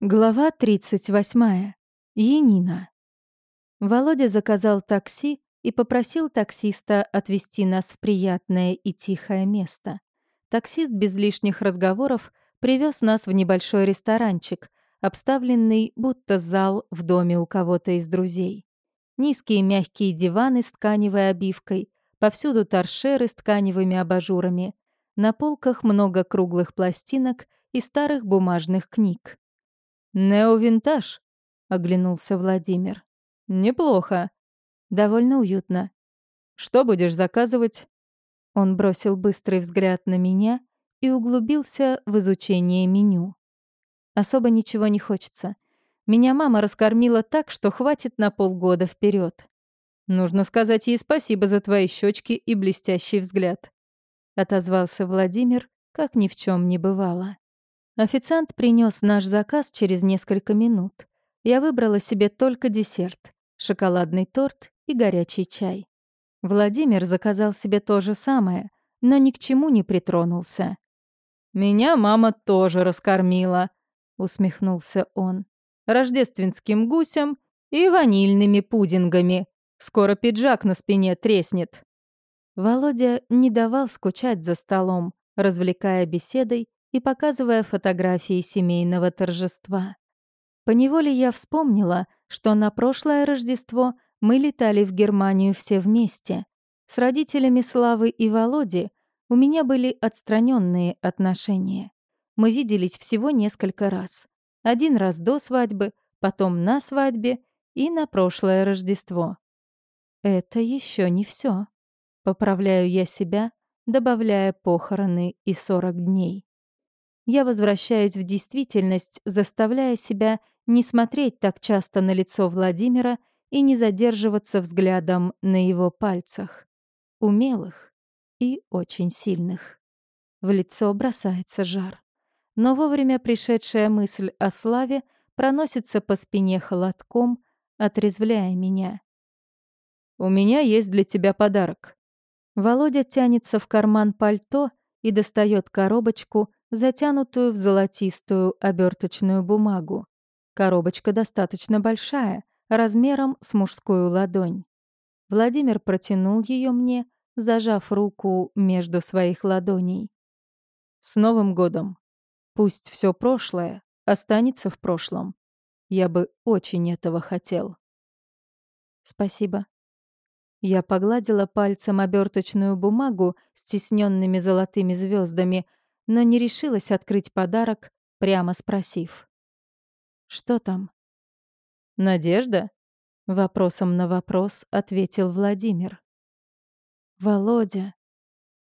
Глава 38. Енина. Володя заказал такси и попросил таксиста отвезти нас в приятное и тихое место. Таксист без лишних разговоров привез нас в небольшой ресторанчик, обставленный будто зал в доме у кого-то из друзей. Низкие мягкие диваны с тканевой обивкой, повсюду торшеры с тканевыми абажурами. На полках много круглых пластинок и старых бумажных книг. «Нео-винтаж», — оглянулся Владимир. «Неплохо. Довольно уютно. Что будешь заказывать?» Он бросил быстрый взгляд на меня и углубился в изучение меню. Особо ничего не хочется. Меня мама раскормила так, что хватит на полгода вперед. Нужно сказать ей спасибо за твои щечки и блестящий взгляд. Отозвался Владимир, как ни в чем не бывало. Официант принес наш заказ через несколько минут. Я выбрала себе только десерт — шоколадный торт и горячий чай. Владимир заказал себе то же самое, но ни к чему не притронулся. «Меня мама тоже раскормила», — усмехнулся он. «Рождественским гусем и ванильными пудингами. Скоро пиджак на спине треснет». Володя не давал скучать за столом, развлекая беседой и показывая фотографии семейного торжества. Поневоле я вспомнила, что на прошлое Рождество мы летали в Германию все вместе. С родителями Славы и Володи у меня были отстраненные отношения. Мы виделись всего несколько раз. Один раз до свадьбы, потом на свадьбе и на прошлое Рождество. Это еще не все. Поправляю я себя, добавляя похороны и 40 дней я возвращаюсь в действительность, заставляя себя не смотреть так часто на лицо Владимира и не задерживаться взглядом на его пальцах. Умелых и очень сильных. В лицо бросается жар. Но вовремя пришедшая мысль о славе проносится по спине холодком, отрезвляя меня. «У меня есть для тебя подарок». Володя тянется в карман пальто и достает коробочку, затянутую в золотистую оберточную бумагу. Коробочка достаточно большая, размером с мужскую ладонь. Владимир протянул ее мне, зажав руку между своих ладоней. «С Новым годом! Пусть все прошлое останется в прошлом. Я бы очень этого хотел». «Спасибо». Я погладила пальцем оберточную бумагу с тесненными золотыми звездами, но не решилась открыть подарок, прямо спросив. «Что там?» «Надежда?» — вопросом на вопрос ответил Владимир. «Володя».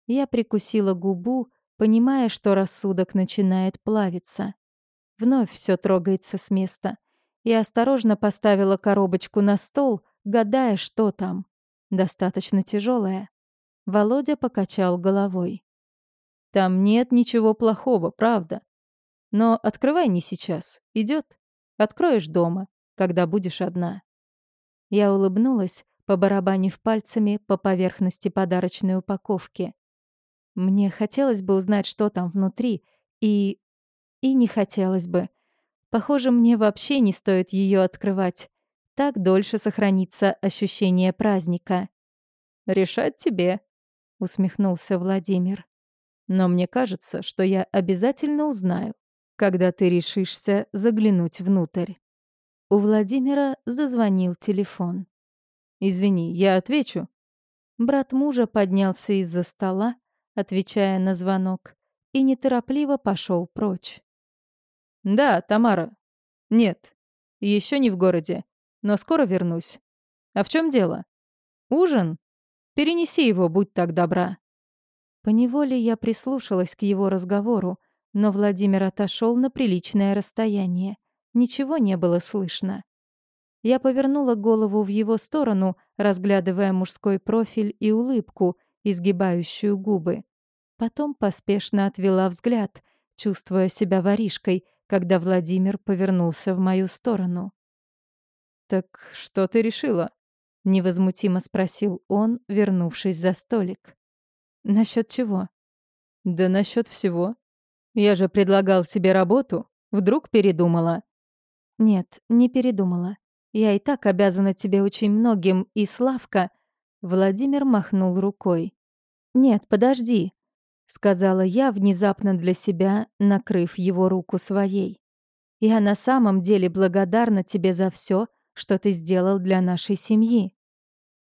Я прикусила губу, понимая, что рассудок начинает плавиться. Вновь все трогается с места. Я осторожно поставила коробочку на стол, гадая, что там. Достаточно тяжелая. Володя покачал головой. Там нет ничего плохого, правда. Но открывай не сейчас. Идет. Откроешь дома, когда будешь одна. Я улыбнулась, побарабанив пальцами по поверхности подарочной упаковки. Мне хотелось бы узнать, что там внутри, и... и не хотелось бы. Похоже, мне вообще не стоит ее открывать. Так дольше сохранится ощущение праздника. «Решать тебе», — усмехнулся Владимир. Но мне кажется, что я обязательно узнаю, когда ты решишься заглянуть внутрь. У Владимира зазвонил телефон. «Извини, я отвечу». Брат мужа поднялся из-за стола, отвечая на звонок, и неторопливо пошел прочь. «Да, Тамара. Нет, еще не в городе, но скоро вернусь. А в чем дело? Ужин? Перенеси его, будь так добра». Поневоле я прислушалась к его разговору, но Владимир отошел на приличное расстояние. Ничего не было слышно. Я повернула голову в его сторону, разглядывая мужской профиль и улыбку, изгибающую губы. Потом поспешно отвела взгляд, чувствуя себя воришкой, когда Владимир повернулся в мою сторону. «Так что ты решила?» — невозмутимо спросил он, вернувшись за столик. Насчет чего? Да насчет всего. Я же предлагал тебе работу. Вдруг передумала. Нет, не передумала. Я и так обязана тебе очень многим, и Славка... Владимир махнул рукой. «Нет, подожди», — сказала я, внезапно для себя, накрыв его руку своей. «Я на самом деле благодарна тебе за все, что ты сделал для нашей семьи».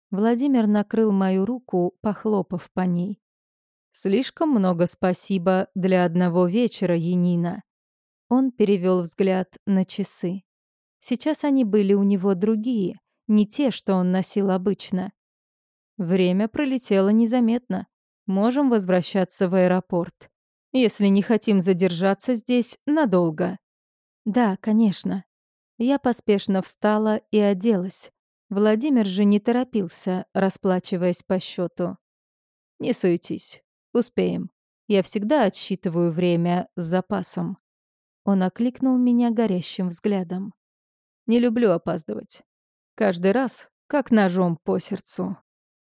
Владимир накрыл мою руку, похлопав по ней. «Слишком много спасибо для одного вечера, Янина». Он перевел взгляд на часы. Сейчас они были у него другие, не те, что он носил обычно. Время пролетело незаметно. Можем возвращаться в аэропорт, если не хотим задержаться здесь надолго. Да, конечно. Я поспешно встала и оделась. Владимир же не торопился, расплачиваясь по счету. Не суетись, успеем. Я всегда отсчитываю время с запасом. Он окликнул меня горящим взглядом. Не люблю опаздывать. Каждый раз как ножом по сердцу.